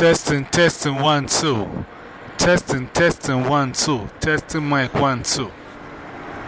Testing, testing, one, two. Testing, testing, one, two. Testing, mic, one, two.